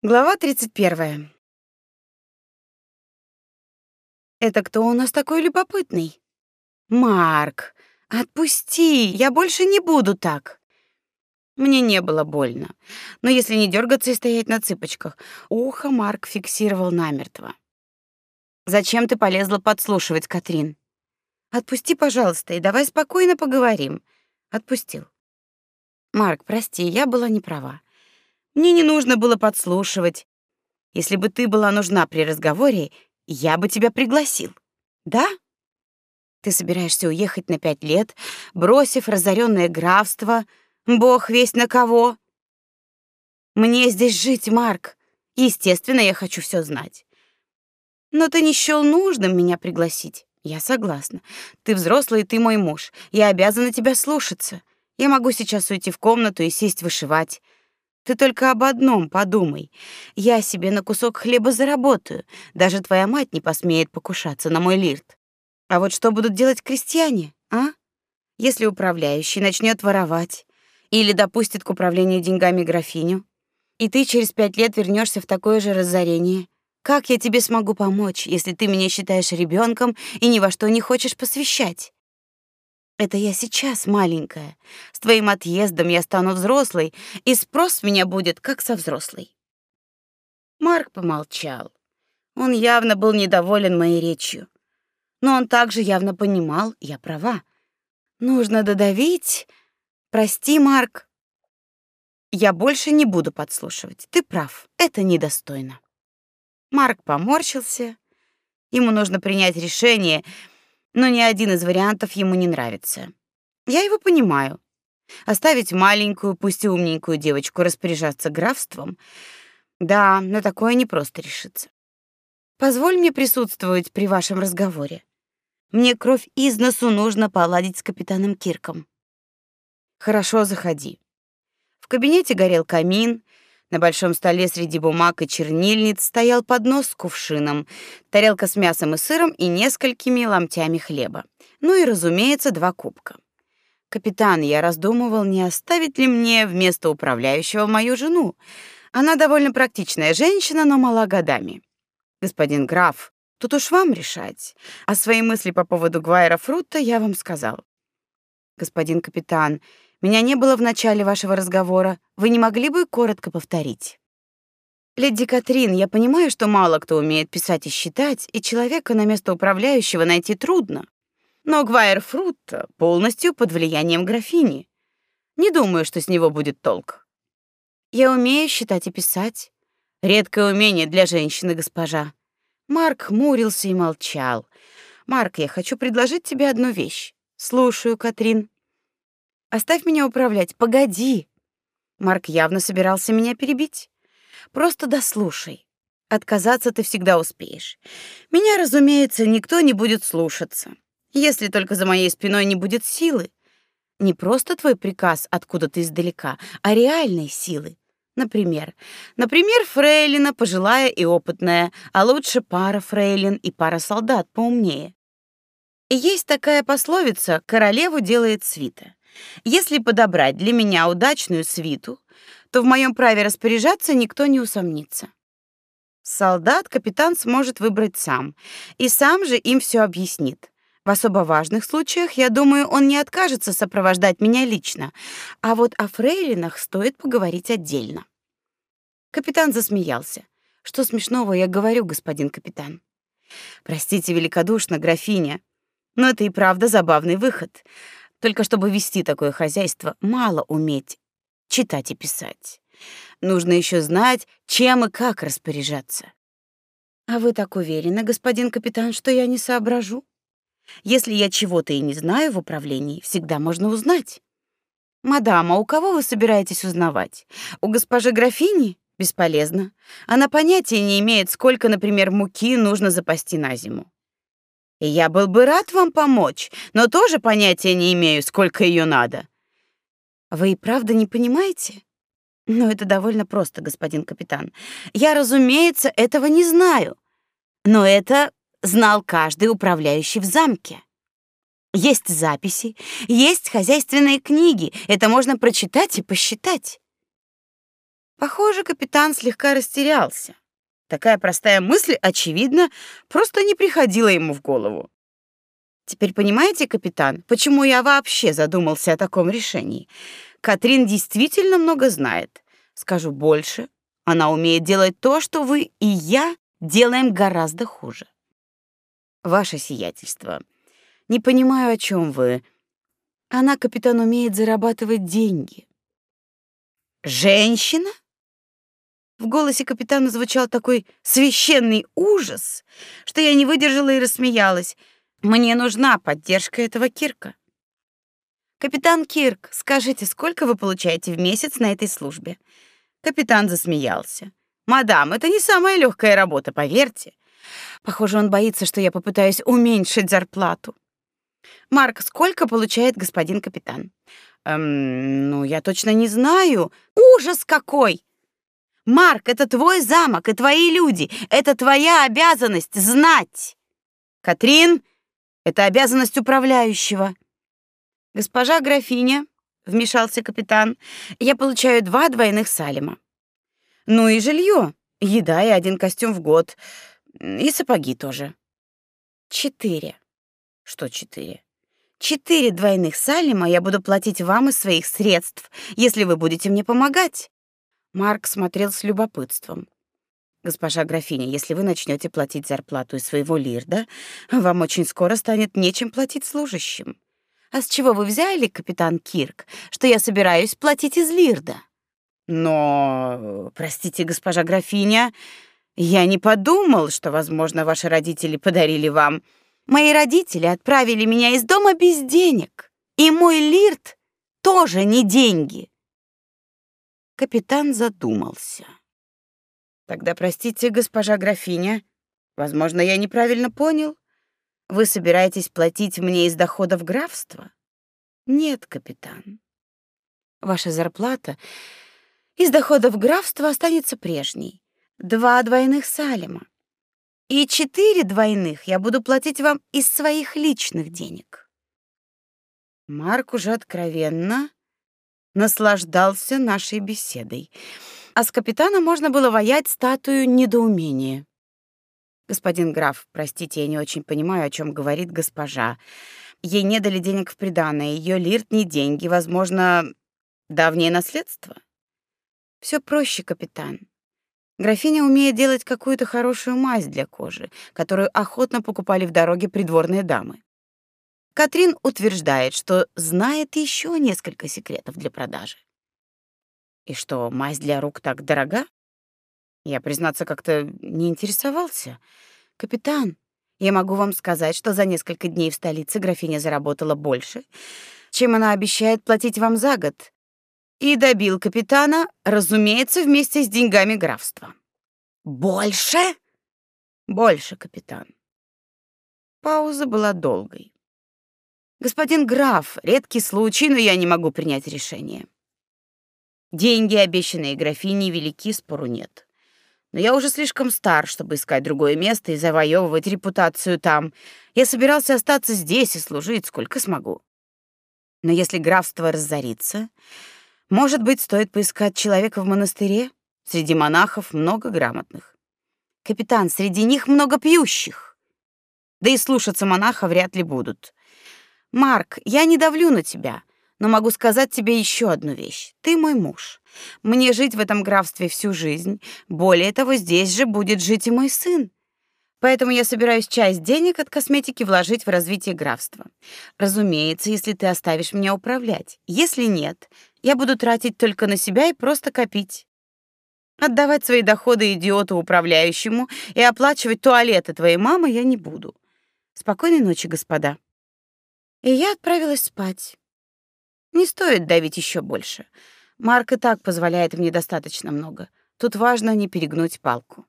Глава 31. Это кто у нас такой любопытный? Марк, отпусти, я больше не буду так. Мне не было больно, но если не дергаться и стоять на цыпочках, ухо Марк фиксировал намертво. Зачем ты полезла подслушивать, Катрин? Отпусти, пожалуйста, и давай спокойно поговорим. Отпустил. Марк, прости, я была не права. Мне не нужно было подслушивать. Если бы ты была нужна при разговоре, я бы тебя пригласил. Да? Ты собираешься уехать на пять лет, бросив разоренное графство, бог весть на кого? Мне здесь жить, Марк. Естественно, я хочу все знать. Но ты не счёл нужным меня пригласить. Я согласна. Ты взрослый, ты мой муж. Я обязана тебя слушаться. Я могу сейчас уйти в комнату и сесть вышивать. Ты только об одном подумай. Я себе на кусок хлеба заработаю. Даже твоя мать не посмеет покушаться на мой лирт. А вот что будут делать крестьяне, а? Если управляющий начнет воровать или допустит к управлению деньгами графиню, и ты через пять лет вернешься в такое же разорение, как я тебе смогу помочь, если ты меня считаешь ребенком и ни во что не хочешь посвящать? Это я сейчас маленькая. С твоим отъездом я стану взрослой, и спрос меня будет как со взрослой. Марк помолчал. Он явно был недоволен моей речью. Но он также явно понимал, я права. Нужно додавить. Прости, Марк. Я больше не буду подслушивать. Ты прав. Это недостойно. Марк поморщился. Ему нужно принять решение, но ни один из вариантов ему не нравится. Я его понимаю. Оставить маленькую, пусть и умненькую девочку распоряжаться графством, да, на такое не просто решиться. Позволь мне присутствовать при вашем разговоре. Мне кровь из носу нужно поладить с капитаном Кирком. Хорошо, заходи. В кабинете горел камин, на большом столе среди бумаг и чернильниц стоял поднос с кувшином, тарелка с мясом и сыром и несколькими ломтями хлеба. Ну и, разумеется, два кубка. Капитан, я раздумывал, не оставить ли мне вместо управляющего мою жену. Она довольно практичная женщина, но мала годами. Господин граф, тут уж вам решать. А свои мысли по поводу Гвайра Фрутта я вам сказал. Господин капитан, меня не было в начале вашего разговора. Вы не могли бы коротко повторить? Леди Катрин, я понимаю, что мало кто умеет писать и считать, и человека на место управляющего найти трудно. Но Гвайер Фрутта полностью под влиянием графини. Не думаю, что с него будет толк. Я умею считать и писать. Редкое умение для женщины, госпожа. Марк хмурился и молчал. Марк, я хочу предложить тебе одну вещь. Слушаю, Катрин. Оставь меня управлять, погоди. Марк явно собирался меня перебить. Просто дослушай. Отказаться ты всегда успеешь. Меня, разумеется, никто не будет слушаться. Если только за моей спиной не будет силы. Не просто твой приказ откуда-то издалека, а реальной силы. Например, например, фрейлина пожилая и опытная, а лучше пара фрейлин и пара солдат поумнее. И есть такая пословица: королеву делает свита. Если подобрать для меня удачную свиту, то в моем праве распоряжаться никто не усомнится. Солдат капитан сможет выбрать сам, и сам же им все объяснит. В особо важных случаях, я думаю, он не откажется сопровождать меня лично, а вот о фрейлинах стоит поговорить отдельно. Капитан засмеялся. Что смешного я говорю, господин капитан? Простите великодушно, графиня, но это и правда забавный выход. Только чтобы вести такое хозяйство, мало уметь читать и писать. Нужно еще знать, чем и как распоряжаться. А вы так уверены, господин капитан, что я не соображу? Если я чего-то и не знаю в управлении, всегда можно узнать. Мадам, а у кого вы собираетесь узнавать? У госпожи графини? Бесполезно. Она понятия не имеет, сколько, например, муки нужно запасти на зиму. Я был бы рад вам помочь, но тоже понятия не имею, сколько ее надо. Вы и правда не понимаете? Ну, это довольно просто, господин капитан. Я, разумеется, этого не знаю. Но это знал каждый управляющий в замке. Есть записи, есть хозяйственные книги. Это можно прочитать и посчитать. Похоже, капитан слегка растерялся. Такая простая мысль, очевидно, просто не приходила ему в голову. Теперь понимаете, капитан, почему я вообще задумался о таком решении? Катрин действительно много знает. Скажу больше, она умеет делать то, что вы и я делаем гораздо хуже. Ваше сиятельство. Не понимаю, о чем вы. Она, капитан, умеет зарабатывать деньги. Женщина? В голосе капитана звучал такой священный ужас, что я не выдержала и рассмеялась. Мне нужна поддержка этого Кирка. Капитан Кирк, скажите, сколько вы получаете в месяц на этой службе? Капитан засмеялся. Мадам, это не самая легкая работа, поверьте. Похоже, он боится, что я попытаюсь уменьшить зарплату. Марк, сколько получает господин капитан? Эм, ну, я точно не знаю. Ужас какой! Марк, это твой замок и твои люди. Это твоя обязанность знать. Катрин, это обязанность управляющего. Госпожа графиня, вмешался капитан. Я получаю два двойных салима. Ну и жилье, еда и один костюм в год, и сапоги тоже. Четыре. Что четыре? Четыре двойных салима я буду платить вам из своих средств, если вы будете мне помогать. Марк смотрел с любопытством. Госпожа графиня, если вы начнете платить зарплату из своего лирда, вам очень скоро станет нечем платить служащим. А с чего вы взяли, капитан Кирк, что я собираюсь платить из лирда? Но, простите, госпожа графиня, я не подумал, что, возможно, ваши родители подарили вам. Мои родители отправили меня из дома без денег, и мой лирд тоже не деньги. Капитан задумался. Тогда простите, госпожа графиня, возможно, я неправильно понял. Вы собираетесь платить мне из доходов графства? Нет, капитан. Ваша зарплата из доходов графства останется прежней. Два двойных салима. И четыре двойных я буду платить вам из своих личных денег. Марк уже откровенно наслаждался нашей беседой. А с капитана можно было воять статую недоумения. Господин граф, простите, я не очень понимаю, о чем говорит госпожа. Ей не дали денег в приданое, ее лирт не деньги, возможно, давнее наследство. Все проще, капитан. Графиня умеет делать какую-то хорошую мазь для кожи, которую охотно покупали в дороге придворные дамы. Катрин утверждает, что знает еще несколько секретов для продажи. И что, мазь для рук так дорога? Я, признаться, как-то не интересовался. Капитан, я могу вам сказать, что за несколько дней в столице графиня заработала больше, чем она обещает платить вам за год. И добил капитана, разумеется, вместе с деньгами графства. Больше? Больше, капитан. Пауза была долгой. Господин граф, редкий случай, но я не могу принять решение. Деньги, обещанные графиней, велики, спору нет. Но я уже слишком стар, чтобы искать другое место и завоевывать репутацию там. Я собирался остаться здесь и служить сколько смогу. Но если графство разорится, может быть, стоит поискать человека в монастыре? Среди монахов много грамотных. Капитан, среди них много пьющих. Да и слушаться монаха вряд ли будут. Марк, я не давлю на тебя, но могу сказать тебе еще одну вещь. Ты мой муж. Мне жить в этом графстве всю жизнь. Более того, здесь же будет жить и мой сын. Поэтому я собираюсь часть денег от косметики вложить в развитие графства. Разумеется, если ты оставишь меня управлять. Если нет, я буду тратить только на себя и просто копить. Отдавать свои доходы идиоту управляющему и оплачивать туалеты твоей мамы я не буду. Спокойной ночи, господа. И я отправилась спать. Не стоит давить еще больше. Марк и так позволяет мне достаточно много. Тут важно не перегнуть палку.